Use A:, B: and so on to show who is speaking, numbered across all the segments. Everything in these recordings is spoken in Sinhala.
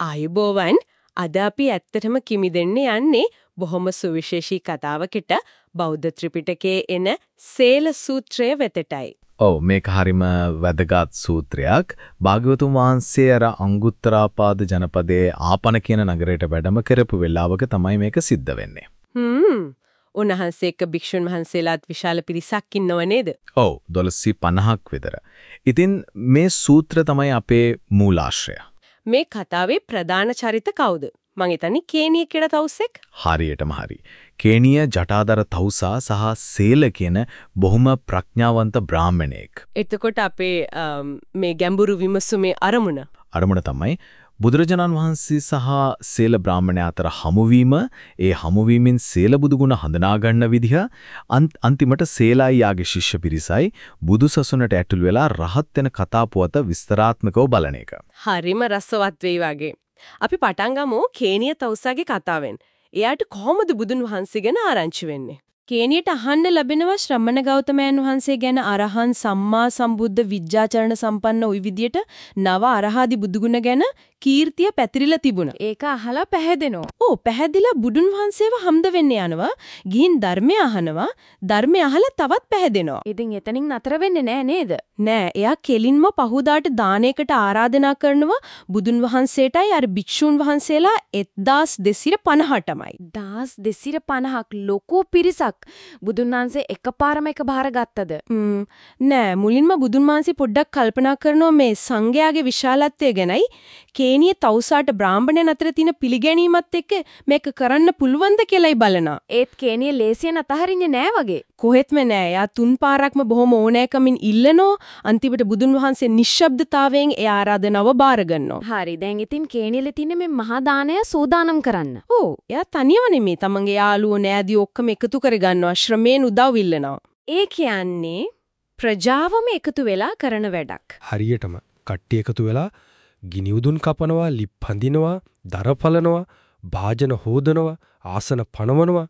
A: ආයුබෝවන් අද අපි ඇත්තටම කිමිදෙන්න යන්නේ බොහොම සුවිශේෂී කතාවකට බෞද්ධ ත්‍රිපිටකයේ එන සේල සූත්‍රය වෙතටයි.
B: ඔව් මේක හරිම වැදගත් සූත්‍රයක්. භාග්‍යවතුන් වහන්සේ අර අංගුත්තරාපාද ජනපදයේ ආපන කියන නගරයට වැඩම කරපු වෙලාවක තමයි මේක සිද්ධ වෙන්නේ.
A: හ්ම්. උන්වහන්සේ එක්ක භික්ෂුන් වහන්සේලාත් විශාල පිරිසක් ඉන්නව නේද?
B: ඔව් 1250ක් විතර. ඉතින් මේ සූත්‍ර තමයි අපේ මූලාශ්‍රය.
A: මේ කතාවේ ප්‍රධාන චරිත කවුද? මං හිතන්නේ කේනිය කියලා තවුසෙක්.
B: හරියටම හරි. කේනිය ජටාදර තවුසා සහ සේල කියන බොහොම ප්‍රඥාවන්ත බ්‍රාහමණයෙක්.
A: එතකොට අපේ මේ ගැඹුරු විමසුමේ අරමුණ
B: අරමුණ තමයි බුදුරජාණන් වහන්සේ සහ සේල බ්‍රාහමණය අතර හමුවීම ඒ හමුවීමෙන් සේල බුදුගුණ හඳුනා ගන්න විදිහ අන්තිමට සේලයි යාගේ ශිෂ්‍ය පිරිසයි බුදුසසුනට ඇතුල් වෙලා රහත් වෙන කතා පුවත විස්තරාත්මකව බලන එක.
A: හරිම රසවත් වෙයි වගේ. අපි පටන් ගමු කේනිය තවුසාගේ කතාවෙන්. එයාට කොහොමද බුදුන් වහන්සේ ගැන ආරංචි වෙන්නේ? කේනියට අහන්න ලැබෙනවා ශ්‍රමණ ගෞතමයන් වහන්සේ ගැන අරහන් සම්මා සම්බුද්ධ විජ්ජාචරණ සම්පන්න ওই විදියට නව අරහාදි බුදුගුණ ගැන කීර්තිය පැතිරිලා තිබුණා. ඒක අහලා පැහැදෙනවා. ඕ පැහැදිලා බුදුන් වහන්සේව හම්ද වෙන්න යනවා. ගිහින් ධර්මය අහනවා. ධර්මය අහලා තවත් පැහැදෙනවා. ඉතින් එතනින් නතර වෙන්නේ නෑ නේද? නෑ. එයා කෙලින්ම පහුදාට දානයකට ආරාධනා කරනවා බුදුන් වහන්සේටයි අර භික්ෂුන් වහන්සේලා 1250ටමයි. 1250ක් ලොකු පිරිසක් බුදුන් වහන්සේ එකපාරම එක බාර ගත්තද? නෑ මුලින්ම බුදුන් වහන්සේ පොඩ්ඩක් කල්පනා කරනවා මේ සංඝයාගේ විශාලත්වය ගැනයි කේනිය තවුසාට බ්‍රාහ්මණයන් අතර තියෙන පිළිගැනීමත් එක්ක මේක කරන්න පුළුවන්ද කියලායි බලනවා. ඒත් කේනිය ලේසියෙන් අතහරින්නේ නෑ වගේ. කොහෙත්ම නෑ. යා තුන් පාරක්ම බොහොම ඕනෑකමින් ඉල්ලනෝ අන්තිමට බුදුන් වහන්සේ නිශ්ශබ්දතාවයෙන් ඒ ආරාධනාව බාර ගන්නවා. හරි. දැන් ඉතින් කේනියල තියෙන මේ මහා දානය සූදානම් කරන්න. ඔව්. එයා තනියම නෙමෙයි. තමන්ගේ යාළුවෝ නෑදී ඔක්කොම එකතු කරගන්නවා. ශ්‍රමයෙන් උදව් ඉල්ලනවා. ඒ කියන්නේ ප්‍රජාවම එකතු වෙලා කරන වැඩක්.
C: හරියටම කට්ටිය එකතු වෙලා ගිනි උදුන් කපනවා, ලිප් හඳිනවා, දර පලනවා, භාජන හොදනවා, ආසන පනවනවා.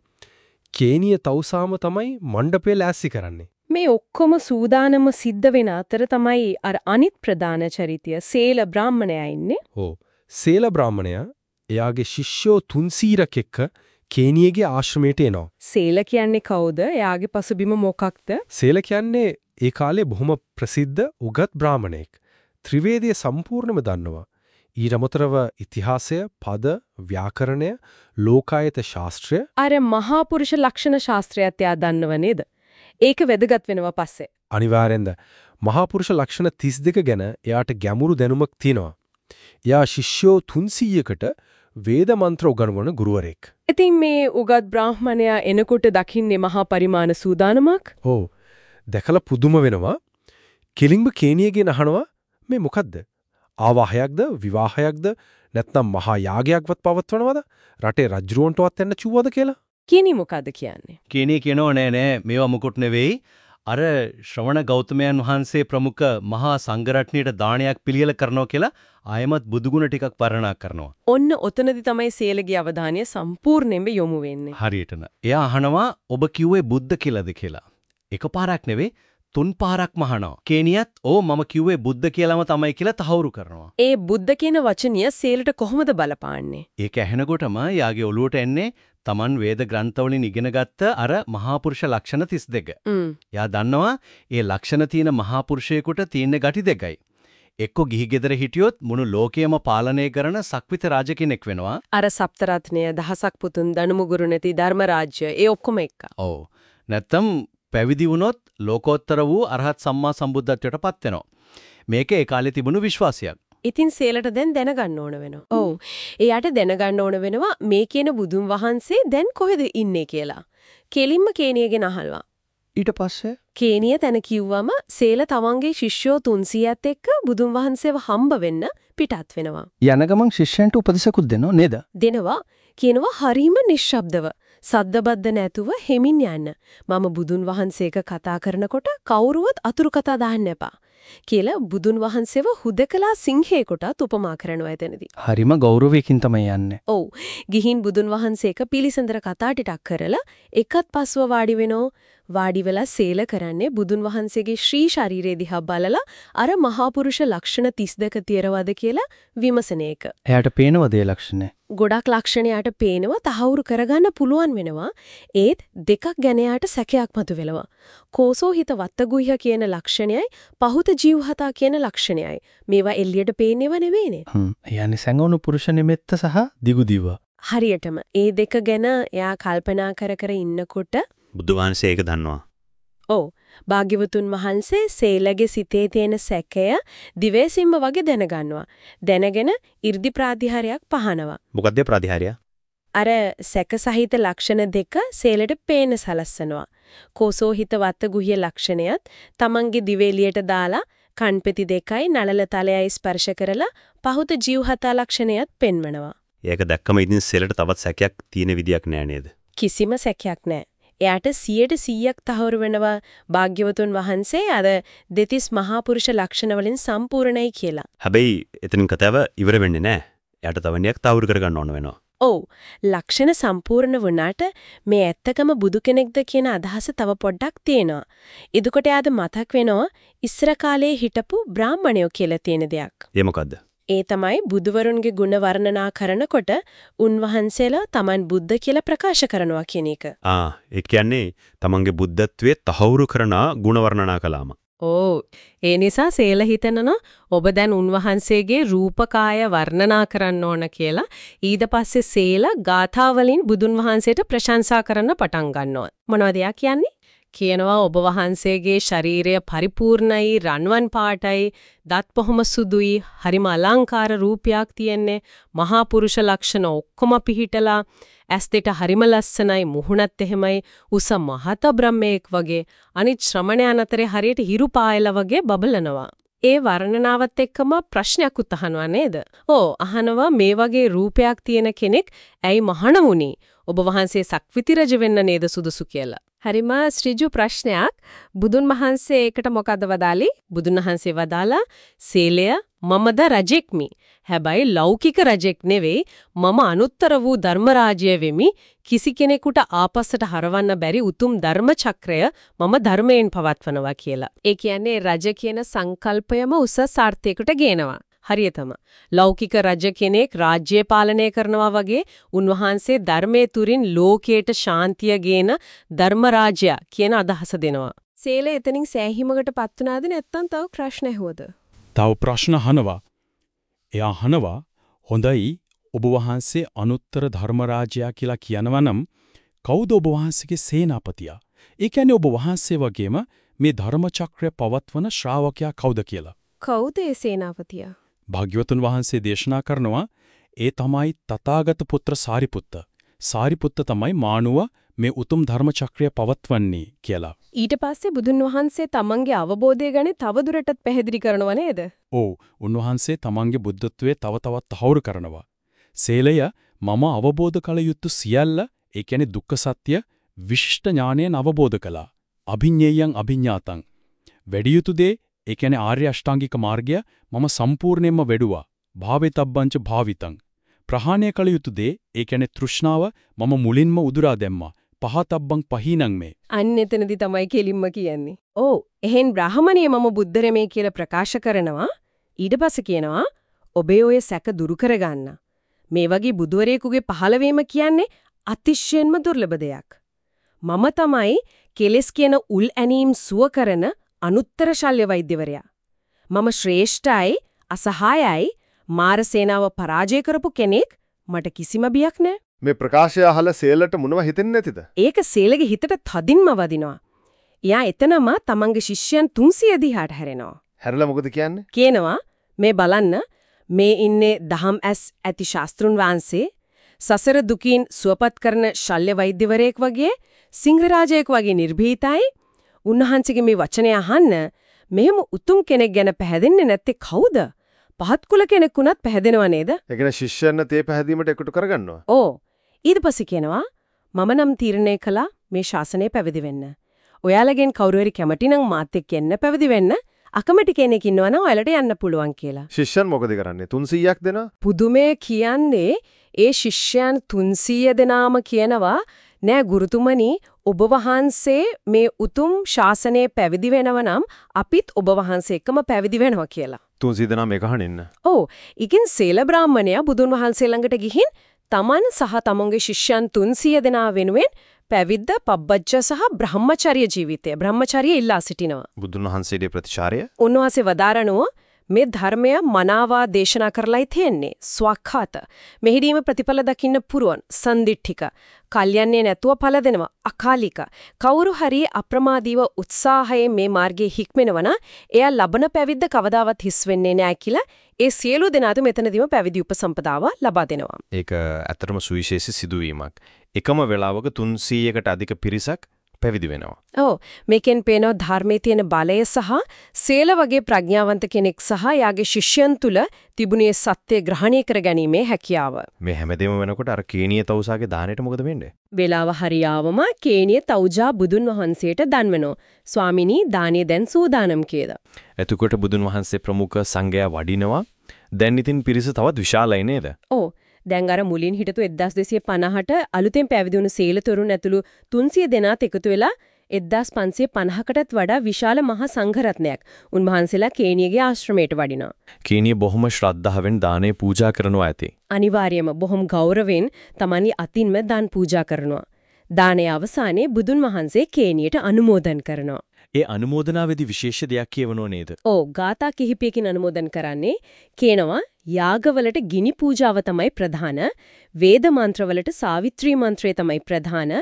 C: කේනිය තවුසාම තමයි මණ්ඩපය ලෑස්ති කරන්නේ.
A: මේ ඔක්කොම සූදානම සිද්ධ වෙන අතර තමයි අර අනිත් ප්‍රධාන චරිතය සේල බ්‍රාහමණයා ඉන්නේ.
C: ඔව්. සේල බ්‍රාහමණයා එයාගේ ශිෂ්‍යෝ 300ක් එක්ක කේනියගේ ආශ්‍රමයට එනවා.
A: සේල කියන්නේ කවුද? එයාගේ පසුබිම මොකක්ද?
C: සේල කියන්නේ ඒ කාලේ බොහොම ප්‍රසිද්ධ උගත් බ්‍රාහමණෙක්. ත්‍රිවේදය සම්පූර්ණයෙන්ම දන්නවා. ඊට අමතරව ඉතිහාසය, පද, ව්‍යාකරණය, ලෝකායත ශාස්ත්‍රය
A: අර මහා පුරුෂ ලක්ෂණ ශාස්ත්‍රයත් එයා දන්නව නේද? ඒක වැදගත් වෙනවා පස්සේ.
C: අනිවාර්යෙන්ද මහා පුරුෂ ලක්ෂණ 32 ගැන එයාට ගැඹුරු දැනුමක් තියෙනවා. එයා ශිෂ්‍යෝ 300කට වේද මන්ත්‍ර උගන්වන ගුරුවරයෙක්.
A: ඉතින් මේ උගත් බ්‍රාහ්මණයා එනකොට දකින්නේ මහා පරිමාණ සූදානමක්?
C: ඔව්. දැකලා පුදුම වෙනවා. කෙලින්ම කේනියගෙන් අහනවා මේ මොකද්ද? ආවාහයක්ද විවාහයක්ද නැත්නම් මහා යාගයක්වත් පවත්වනවද? රටේ රජුරවන්ටවත් යන්න චුවද කියලා?
A: කේනි මොකද්ද කියන්නේ?
D: කේනි කියනෝ නෑ නෑ මේවා මුකුත් නෙවෙයි. අර ශ්‍රවණ ගෞතමයන් වහන්සේ ප්‍රමුඛ මහා සංඝරත්නයට දානයක් පිළියෙල කරනවා කියලා ආයමත් බුදුගුණ ටිකක් වර්ණනා කරනවා.
A: ඔන්න ඔතනදි තමයි සේලගේ අවධානය සම්පූර්ණයෙන්ම යොමු වෙන්නේ.
D: හරියටම. එයා අහනවා ඔබ කිව්වේ බුද්ධ කියලාද කියලා. එකපාරක් නෙවෙයි තුන් පාරක්ම අහනවා. කේනියත් "ඕ මම කිව්වේ බුද්ධ කියලාම තමයි" කියලා තහවුරු කරනවා.
A: ඒ බුද්ධ කියන වචනය සේලට කොහොමද බලපාන්නේ?
D: ඒක ඇහෙනකොටම යාගේ ඔළුවට එන්නේ Taman වේද ග්‍රන්ථවලින් ඉගෙනගත්ත අර මහා පුරුෂ ලක්ෂණ 32. යා දන්නවා ඒ ලක්ෂණ තියෙන මහා පුරුෂයෙකුට තියෙන ගති දෙකයි. එක්ක ගිහි ගෙදර හිටියොත් මුළු ලෝකයම පාලනය කරන සක්විත රාජ කෙනෙක් වෙනවා.
A: අර සප්තරත්නය දහසක් පුතුන් දනුමුගුරු නැති ධර්ම රාජ්‍ය ඒ ඔක්කොම එක්ක.
D: ඔව්. නැත්තම් පැවිදි වුණොත් ලෝකෝත්තර වූ අරහත් සම්මා සම්බුද්ධත්වයට පත් වෙනවා. මේක ඒ කාලේ තිබුණු විශ්වාසයක්.
A: ඉතින් සේලට දැන් දැනගන්න ඕන වෙනවා. ඔව්. එයාට දැනගන්න ඕන වෙනවා මේ කියන බුදුන් වහන්සේ දැන් කොහෙද ඉන්නේ කියලා. කෙලින්ම කේනියගෙන් අහල්වා.
D: ඊට පස්සේ
A: කේනිය තැන කිව්වම සේල තමන්ගේ ශිෂ්‍යෝ 300ත් එක්ක බුදුන් වහන්සේව හම්බ වෙන්න පිටත් වෙනවා.
D: යන ගමන් ශිෂ්‍යයන්ට උපදෙසකුත් දෙනව නේද?
A: දෙනවා. කියනවා හරීම නිශ්ශබ්දව. සද්දබද්ද නැතුව හෙමින් යන්න. මම බුදුන් වහන්සේක කතා කරනකොට කවුරුවත් අතුරු කතා දාන්න එපා. කියලා බුදුන් වහන්සේව හුදකලා සිංහේකට උපමා කරනවා එතනදී.
D: හරිම ගෞරවයකින් තමයි යන්නේ.
A: ඔව්. ගිහින් බුදුන් වහන්සේක පිළිසඳර කතා ටිකක් කරලා එකත් පස්ව වාඩි වෙනෝ වාඩි වෙලා සේල කරන්නේ බුදුන් වහන්සේගේ ශ්‍රී ශරීරය දිහා බලලා අර මහා පුරුෂ ලක්ෂණ 32 තියරවද කියලා විමසන එක.
D: එයාට පේනවද ඒ ලක්ෂණ?
A: ගොඩක් ලක්ෂණයට පේනවා තහවුරු කරගන්න පුළුවන් වෙනවා. ඒත් දෙකක් ගැන යාට සැකයක් මතුවෙලවා. කෝසෝ හිත වත්තගුහ්‍ය කියන ලක්ෂණයයි පහුත ජීවහතා කියන ලක්ෂණයයි. මේවා එල්ලියට පේන්නේව නෙවෙයිනේ.
D: හ්ම්. යන්නේ සැඟවුණු පුරුෂ නිමෙත්ත සහ දිගු දිව.
A: හරියටම ඒ දෙක ගැන එයා කල්පනා කර කර ඉන්නකොට
E: බුදු වහන්සේ ඒක දන්නවා.
A: ඔව් භාග්‍යවතුන් වහන්සේ සේලගේ සිතේ තියෙන සැකය දිවේසින්ම වගේ දැනගන්නවා. දැනගෙන 이르දි ප්‍රාතිහාරයක් පහනවා.
E: මොකද්ද ප්‍රතිහාරය?
A: අර සැක සහිත ලක්ෂණ දෙක සේලට පේන සලස්සනවා. කෝසෝ හිත වත්ත ගුහ්‍ය ලක්ෂණයත් තමන්ගේ දිවේලියට දාලා කන්පෙති දෙකයි නළල තලයයි ස්පර්ශ කරලා පහුත ජීවහතා ලක්ෂණයත් පෙන්වනවා.
E: ඒක දැක්කම ඉතින් සෙලට තවත් සැකයක් තියෙන විදියක් නෑ නේද?
A: කිසිම සැකයක් නැහැ. එයාට 100%ක් තහවුරු වෙනවා භාග්‍යවතුන් වහන්සේ අර දෙතිස් මහා පුරුෂ ලක්ෂණ වලින් සම්පූර්ණයි කියලා.
E: හැබැයි එතනින් කතාව ඉවර වෙන්නේ නෑ. එයාට තවනියක් තවුරු කරගන්න ඕන වෙනවා.
A: ඔව් ලක්ෂණ සම්පූර්ණ වුණාට මේ ඇත්තකම බුදු කෙනෙක්ද කියන අදහස තව පොඩ්ඩක් තියෙනවා. එතකොට යාද මතක් වෙනවා ඉස්සර කාලේ හිටපු බ්‍රාහ්මණයෝ කියලා තියෙන දෙයක්.
E: ඒ මොකද්ද?
A: ඒ තමයි බුදුවරුන්ගේ ගුණ වර්ණනා කරනකොට උන්වහන්සේලා Taman බුද්ධ කියලා ප්‍රකාශ කරනවා කියන එක.
E: ආ ඒ කියන්නේ තමන්ගේ බුද්ධත්වයේ තහවුරු කරන ගුණ වර්ණනා කළාම.
A: ඕ ඒ නිසා සේල හිතනන ඔබ දැන් උන්වහන්සේගේ රූපකාය වර්ණනා කරන්න ඕන කියලා ඊට පස්සේ සේල ගාථා වලින් බුදුන් වහන්සේට ප්‍රශංසා කරන්න පටන් ගන්නවා මොනවද කියන්නේ කියනවා ඔබ වහන්සේගේ ශරීරය පරිපූර්ණයි රන්වන් පාටයි දත් පොහොම සුදුයි හරිම අලංකාර රූපයක් තියෙන්නේ මහා පුරුෂ ලක්ෂණ ඔක්කොම පිහිටලා ඇස් දෙට හරිම ලස්සනයි මුහුණත් එහෙමයි උස මහත බ්‍රහ්මයෙක් වගේ අනිත් ශ්‍රමණයන් අතරේ හරියට හිරු පායලා වගේ බබලනවා ඒ වර්ණනාවත් එක්කම ප්‍රශ්නයක් උත්හනවා නේද? ඕ අහනවා මේ වගේ රූපයක් තියෙන කෙනෙක් ඇයි මහණ වුනේ? ඔබ වහන්සේ සක්විති රජ වෙන්න නේද සුදුසු කියලා. හරිම ශ්‍රීජු ප්‍රශ්නයක්. බුදුන් වහන්සේ ඒකට මොකද වදාලි? බුදුන් වහන්සේ වදාලා සීලය මමද රජෙක්මි. හැබැයි ලෞකික රජෙක් නෙවෙයි මම අනුත්තර වූ ධර්මරාජ්‍ය වෙමි. කිසි කෙනෙකුට ආපස්සට හරවන්න බැරි උතුම් ධර්ම චක්‍රය මම ධර්මයෙන් පවත්වනවා කියලා. ඒ කියන්නේ රජ කියන සංකල්පයම උසස් අර්ථයකට ගේනවා. හරියටම ලෞකික රජ කෙනෙක් රාජ්‍ය පාලනය කරනවා වගේ උන්වහන්සේ ධර්මයේ තුරින් ලෝකයට ශාන්තිය ගේන ධර්මරාජ්‍ය කියන අදහස දෙනවා. සේල එතනින් සෑහීමකටපත් වුණාද නැත්නම් තව ප්‍රශ්න ඇහුවද?
F: තව ප්‍රශ්න අහනවා. එයා අහනවා හොඳයි ඔබ වහන්සේ අනුත්තර ධර්මරාජයා කියලා කියනවා නම් කවුද ඔබ වහන්සේගේ සේනාපතියා? ඒ කියන්නේ ඔබ වහන්සේ වගේම මේ ධර්මචක්‍රය පවත්වන ශ්‍රාවකයා කවුද කියලා.
A: කවුද ඒ සේනාපතියා?
F: භාග්‍යවතුන් වහන්සේ දේශනා කරනවා ඒ තමයි තථාගත පුත්‍ර සාරිපුත්ත. සාරිපුත්ත තමයි මානුව මේ උතුම් ධර්මචක්‍රය පවත්වන්නේ කියලා.
A: ඊට පස්සේ බුදුන් වහන්සේ තමන්ගේ අවබෝධය ගැන තවදුරටත් පැහැදිලි කරනව නේද?
F: ඔව් උන්වහන්සේ තමන්ගේ බුද්ධත්වයේ තව තවත් තහවුරු කරනවා. සේලය මම අවබෝධ කළ යුතු සියල්ල ඒ කියන්නේ දුක්ඛ සත්‍ය විශිෂ්ට ඥානයෙන් අවබෝධ කළා. අභිඤ්ඤේයං අභිඤ්ඤාතං. වැඩි යුතු දේ ඒ කියන්නේ ආර්ය අෂ්ටාංගික මාර්ගය මම සම්පූර්ණයෙන්ම වැඩුවා. භාවිතබ්බංච භාවිතං. ප්‍රහාණය කළ යුතු දේ ඒ කියන්නේ තෘෂ්ණාව මම මුලින්ම උදුරා දැම්මා. පහතබ්බං පහීනං මේ.
A: අන්න එතනදි තමයි කෙලින්ම කියන්නේ. ඔව් එහෙන් බ්‍රාහමණිය මම බුද්ධරමේ කියලා ප්‍රකාශ කරනවා. ඊට පස්සේ කියනවා ඔබේ ඔය සැක දුරු කරගන්න. මේ වගේ බුදුවරයෙකුගේ පහළවීම කියන්නේ අතිශයින්ම දුර්ලභ දෙයක්. මම තමයි කෙලස් කියන උල් ඇනීම් සුව කරන අනුත්තර ශල්‍ය වෛද්‍යවරයා. මම ශ්‍රේෂ්ඨයි අසහායයි මාර සේනාව පරාජය කරපු කෙනෙක් මට කිසිම බියක් නැහැ.
G: මේ ප්‍රකාශය අහලා සේලට මොනව හිතෙන්නේ නැතිද?
A: ඒක සේලගේ හිතට තදින්ම වදිනවා. එයා එතනම තමන්ගේ ශිෂ්‍යයන් 300 දිහාට හැරෙනවා.
G: හැරලා මොකද කියන්නේ?
A: කියනවා මේ බලන්න මේ ඉන්නේ දහම් ඇස් ඇති ශාස්ත්‍රුන් වහන්සේ සසර දුකින් සුවපත් කරන ශල්‍ය වෛද්‍යවරයෙක් වගේ සිංහරාජයෙක් වගේ නිර්භීතයි උන්වහන්සේගේ මේ වචනය අහන්න මෙහෙම උතුම් කෙනෙක් ගැන පැහැදෙන්නේ නැත්තේ කවුද? පහත් කුල කෙනෙක් වුණත් පැහැදෙනව නේද?
G: ඒ කියන්නේ ශිෂ්‍යයන් තේ පැහැදීමට එකතු කරගන්නවා.
A: ඕ ඊට පස්සේ කියනවා මම නම් තීරණය කළා මේ ශාසනය පැවිදි වෙන්න. ඔයාලගෙන් කවුරු හරි කැමති නම් මාත් එක්ක එන්න පැවිදි වෙන්න. අකමැති කෙනෙක් ඉන්නවනම් ඔයාලට යන්න පුළුවන් කියලා.
G: ශිෂ්‍යයන් මොකද කරන්නේ? 300ක් දෙනා?
A: පුදුමේ කියන්නේ ඒ ශිෂ්‍යයන් 300 දෙනාම කියනවා නෑ ගුරුතුමනි ඔබ වහන්සේ මේ උතුම් ශාසනයේ පැවිදි වෙනව නම් අපිත් ඔබ වහන්සේ එක්කම පැවිදි වෙනවා කියලා.
G: තුන්සිය දෙනා මේක අහනින්න.
A: ඔව්. ඉකින් සේල බ්‍රාහමණයා බුදුන් වහන්සේ ළඟට ගිහින් තමන් සහ තමන්ගේ ශිෂ්‍යයන් 300 දෙනා වෙනුවෙන් පැවිද්ද, පබ්බජ්ජ සහ බ්‍රහ්මචර්ය ජීවිතය, බ්‍රහ්මචර්ය ඉල්ලා සිටිනවා.
G: බුදුන් වහන්සේගේ ප්‍රතිචාරය
A: උන්වහන්සේ වදාරනවා මේ ධර්මය මනාවා දේශනා කරලයි තියෙන්නේ. ස්වකහත මෙහිදීම ප්‍රතිඵල දකින්න පුරුවන්. සම්දිට්ඨික කල්යන්නේ නැතුව ඵල දෙනවා. අකාලික. කවුරු හරි අප්‍රමාදීව උත්සාහයෙන් මේ මාර්ගයේ හික්මෙනවන එයා ලබන පැවිද්ද කවදාවත් හිස් වෙන්නේ නැහැ කියලා ඒ සියලු දෙනාට මෙතනදීම පැවිදි උපසම්පදාව ලබා දෙනවා.
G: ඒක ඇත්තටම සුවිශේෂී සිදුවීමක්. එකම වෙලාවක 300කට අධික පිරිසක් පැවිදි වෙනවා.
A: ඔව් මේකෙන් පේනවා ධර්මයේ තියෙන බලය සහ සේල වගේ ප්‍රඥාවන්ත කෙනෙක් සහ යාගේ ශිෂ්‍යයන් තුල තිබුණේ සත්‍ය ග්‍රහණය කර ගැනීමේ හැකියාව.
G: මේ හැමදේම වෙනකොට අර කේනිය තවුසාගේ දාණයට මොකද වෙන්නේ?
A: වේලාව හරියාවම කේනිය තවුජා බුදුන් වහන්සේට දන්වනෝ. ස්වාමිනී දානිය දැන් සූදානම් කියලා.
G: එතකොට බුදුන් වහන්සේ ප්‍රමුඛ සංඝයා වඩිනවා. දැන් ඉතින් පිරිස තවත් විශාලයි නේද?
A: ඔව් දැන් අර මුලින් හිටතු 1250ට අලුතෙන් පැවිදි වුණු සීලතරුන් ඇතුළු 300 දෙනාත් එකතු වෙලා 1550කටත් වඩා විශාල මහා සංඝරත්නයක් උන්වහන්සේලා කේනියගේ ආශ්‍රමයට වඩිනවා.
G: කේනිය බොහොම ශ්‍රද්ධාවෙන් දානේ පූජා කරනවා ඇති.
A: අනිවාර්යයෙන්ම බොහොම ගෞරවයෙන් තමන්ගේ අතින්ම දාන් පූජා කරනවා. දානයේ අවසානයේ බුදුන් වහන්සේ කේනියට අනුමෝදන් කරනවා.
G: ඒ අනුමෝදනාවේදී විශේෂ දෙයක් කියවනෝ නේද?
A: ඔව් ගාථා කිහිපයකින් අනුමෝදන් කරන්නේ කියනවා යාගවලට ගිනි පූජාව තමයි ප්‍රධාන වේද මන්ත්‍රවලට සාවිත්‍රී මන්ත්‍රය තමයි ප්‍රධාන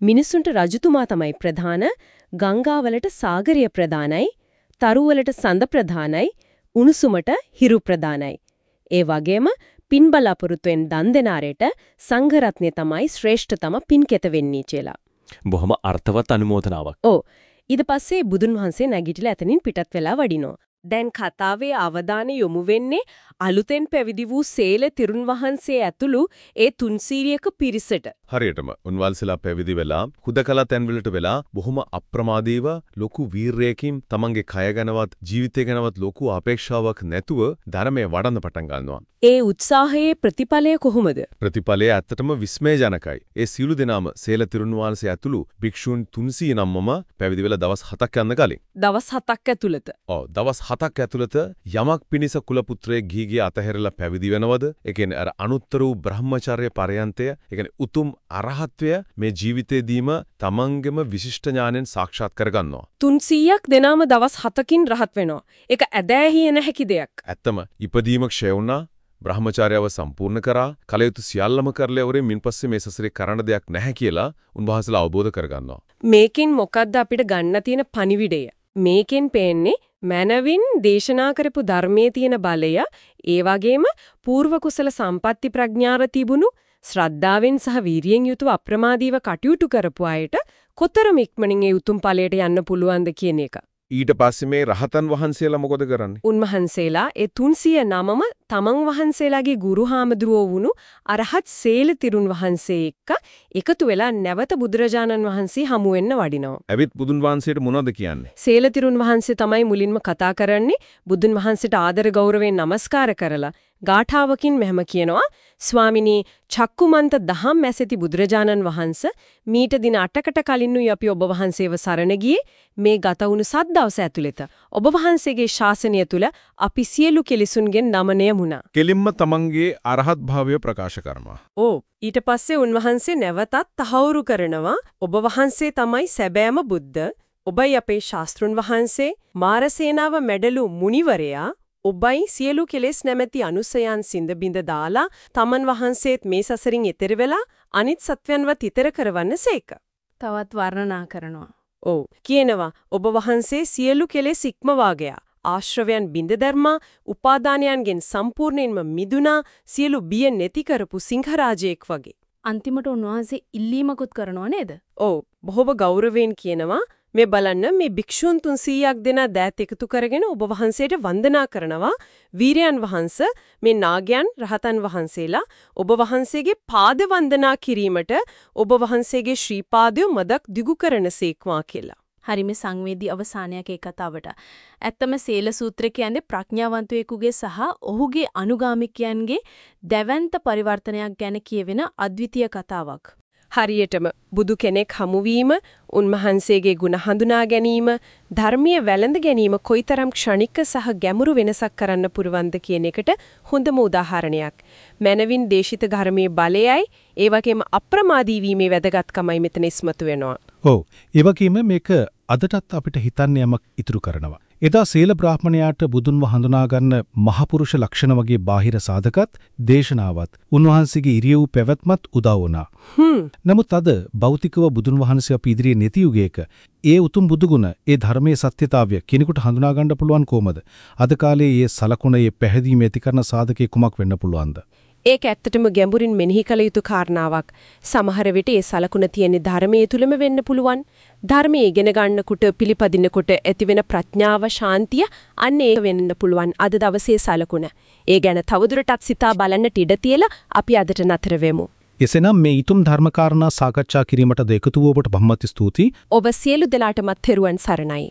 A: මිනිසුන්ට රජතුමා තමයි ප්‍රධාන ගංගාවලට සාගරය ප්‍රධානයි තරුවලට සඳ ප්‍රධානයි උණුසුමට හිරු ප්‍රධානයි ඒ වගේම පින් බලාපොරොත්තුෙන් දන් දෙනාරයට සංඝරත්නය තමයි ශ්‍රේෂ්ඨතම පින්කෙත වෙන්නේ කියලා.
G: බොහොම අර්ථවත් අනුමෝදනාවක්.
A: ඔව් ඊට පස්සේ බුදුන් වහන්සේ නැගිටලා එතනින් පිටත් වෙලා වඩිනවා. දැන් කතාවේ අවධානය යොමු වෙන්නේ අලුතෙන් පැවිදි වූ සේල තිරුන් වහන්සේ ඇතුළු ඒ තුන්සීරියක පිරිසට.
H: හරියටම උන්වහන්සේලා පැවිදි වෙලා හුදකලා තැන්වලට වෙලා බොහොම අප්‍රමාදීව ලොකු වීරයකින් තමන්ගේ කය ගැනවත් ජීවිතය ගැනවත් ලොකු අපේක්ෂාවක් නැතුව ධර්මයේ වඩන්න පටන් ගන්නවා.
A: ඒ උත්සාහයේ ප්‍රතිඵලය කොහොමද?
H: ප්‍රතිඵලය ඇත්තටම විස්මයජනකයි. ඒ සියලු දෙනාම සේල තිරුන් වහන්සේ ඇතුළු භික්ෂූන් 300 නම්මම පැවිදි වෙලා දවස් 7ක් යන කලින්.
A: දවස් 7ක් ඇතුළත.
H: ඔව් දවස් 7ක් ඇතුළත යමක් පිනිස කුල පුත්‍රයෙක් ගිහිගේ අතහැරලා පැවිදි වෙනවද? ඒ කියන්නේ අර අනුත්තර වූ බ්‍රහ්මචර්ය පරයන්තය, ඒ කියන්නේ උතුම් අරහත්වය මේ ජීවිතේදීම තමන්ගෙම විශිෂ්ට ඥාණයෙන් සාක්ෂාත් කරගන්නවා.
A: 300ක් දෙනාම දවස් 7කින් රහත් වෙනවා. ඒක ඇදෑහිය නැහැකි දෙයක්.
H: ඇත්තම ඉපදීම ක්ෂය වුණා බ්‍රහ්මචාර්යව සම්පූර්ණ කරා කලයුතු සියල්ලම කරලා වරේ මින්පස්සේ මේ සසරේ කරන්න දෙයක් නැහැ කියලා උන්වහන්සේලා අවබෝධ කරගන්නවා.
A: මේකෙන් මොකද්ද අපිට ගන්න තියෙන පණිවිඩය? මේකෙන් පේන්නේ මනවින් දේශනා කරපු ධර්මයේ තියෙන බලය ඒ වගේම పూర్ව කුසල සම්පatti ප්‍රඥාව තිබුණු ශ්‍රද්ධාවෙන් සහ වීරියෙන් යුතුව අප්‍රමාදීව කටයුතු කරපු අයට කොතරම් ඉක්මනින් ඒ උතුම් ඵලයට යන්න පුළුවන්ද කියන එක.
H: ඊට පස්සේ මේ රහතන් වහන්සේලා මොකද කරන්නේ?
A: උන්වහන්සේලා ඒ 300 නමම තමන් වහන්සේලාගේ ගුරු හාමුදුරුවෝ වුණු අරහත් සේල තිරුන් වහන්සේ එක්ක එකතු වෙලා නැවත බුදුරජාණන් වහන්සේ හමු වෙන්න වඩිනවා.
H: ඇවිත් බුදුන් වහන්සේට මොනවද කියන්නේ?
A: සේල තිරුන් වහන්සේ තමයි මුලින්ම කතා කරන්නේ බුදුන් වහන්සේට ආදර ගෞරවයෙන් নমස්කාර කරලා ගාඨාවකින් මෙහෙම කියනවා. ස්වාමිනී චක්කුමන්ත දහම් මැසෙති බුදුරජාණන් වහන්ස. මීට දින 8කට කලින්ුයි අපි ඔබ වහන්සේව සරණ ගියේ. මේ ගත වුණු සත් දවස ඇතුළත. ඔබ වහන්සේගේ ශාසනය තුල අපි සියලු කෙලිසුන්ගෙන් නමනය වුණා.
H: කෙලින්ම තමන්ගේ අරහත් භාවය ප්‍රකාශ කරනවා.
A: ඕ ඊට පස්සේ උන්වහන්සේ නැවතත් තහවුරු කරනවා. ඔබ වහන්සේ තමයි සැබෑම බුද්ධ. ඔබයි අපේ ශාස්ත්‍රුන් වහන්සේ මාරසේනාව මැඩලු මුනිවරයා ඔබයි සියලු කෙලෙස් නැමැති අනුසයන් සිඳ බිඳ දාලා තමන් වහන්සේත් මේ සසරින් එතෙර වෙලා අනිත් සත්වයන්වත් ිතර කරවන්න සේක.
I: තවත් වර්ණනා කරනවා.
A: ඔව් කියනවා ඔබ වහන්සේ සියලු කෙලෙස් ඉක්මවා ගියා. ආශ්‍රවයන් බිඳ ධර්මා උපාදානයන්ගෙන් සම්පූර්ණයෙන්ම මිදුණා සියලු බිය නැති කරපු සිංහරාජයෙක් වගේ.
I: අන්තිමට උන්වහන්සේ ඉල්ලීමකුත් කරනව නේද?
A: ඔව් බොහොම ගෞරවයෙන් කියනවා මේ බලන්න මේ භික්ෂුන් 300ක් දෙනා දෑත් එකතු කරගෙන ඔබ වහන්සේට වන්දනා කරනවා වීරයන් වහන්ස මේ නාගයන් රහතන් වහන්සේලා ඔබ වහන්සේගේ පාද වන්දනා කිරීමට ඔබ වහන්සේගේ ශ්‍රී පාදය මදක් දිගු කරනසේක්වා කියලා.
I: හරිම සංවේදී අවසානයක් ඒ කතාවට. ඇත්තම සීල සූත්‍රය කියන්නේ ප්‍රඥාවන්තයෙකුගේ සහ ඔහුගේ අනුගාමිකයන්ගේ දැවැන්ත පරිවර්තනයක් ගැන කියවෙන අද්විතීය කතාවක්.
A: හරියටම බුදු කෙනෙක් හමුවීම, උන්වහන්සේගේ ගුණ හඳුනා ගැනීම, ධර්මීය වැළඳ ගැනීම කොයිතරම් ක්ෂණික සහ ගැඹුරු වෙනසක් කරන්න පුරවන්ද කියන එකට හොඳම උදාහරණයක්. මනවින් දේශිත ධර්මයේ බලයයි ඒ වගේම අප්‍රමාදී වීමේ වැදගත්කමයි මෙතන ඉස්මතු වෙනවා.
J: ඔව්. ඒ වගේම මේක අදටත් අපිට හිතන්න යමක් ඉතුරු කරනවා. එදා සීල බ්‍රාහ්මණයාට බුදුන්ව හඳුනා ගන්න මහපුරුෂ ලක්ෂණ වගේ බාහිර සාධකත් දේශනාවත් උන්වහන්සේගේ ඉරියව් පැවැත්මත් උදා වුණා. නමුත් අද භෞතිකව බුදුන් වහන්සේ අපි ඉදිරියේ නැති යුගයක ඒ උතුම් බුදුගුණ ඒ ධර්මයේ සත්‍යතාවය කෙනෙකුට හඳුනා ගන්න පුළුවන් කොහමද? අද කාලේ මේ සලකුණ පැහැදීම ඇති කරන සාධකේ කුමක් වෙන්න පුළුවන්ද?
A: ඒක ඇත්තටම ගැඹුරින් මෙනෙහි කළ යුතු කාරණාවක්. සමහර විට ඒ සලකුණ තියෙන ධර්මයේ තුලම වෙන්න පුළුවන්. ධර්මයේ ඉගෙන ගන්නකොට පිළිපදිනකොට ඇතිවෙන ප්‍රඥාව ශාන්තිය අන්න ඒක වෙන්න පුළුවන් අද දවසේ සලකුණ. ඒ ගැන තවදුරටත් සිතා බලන්නට ඉඩ තියලා අපි අදට නතර වෙමු.
J: එසේනම් මේ ඊතුම් ධර්මකාරණා සාකච්ඡා කිරීමට ද එකතු වූ ඔබට බහුමත් ස්තුතියි.
A: ඔබ සියලු දෙනාටමත් තෙරුවන් සරණයි.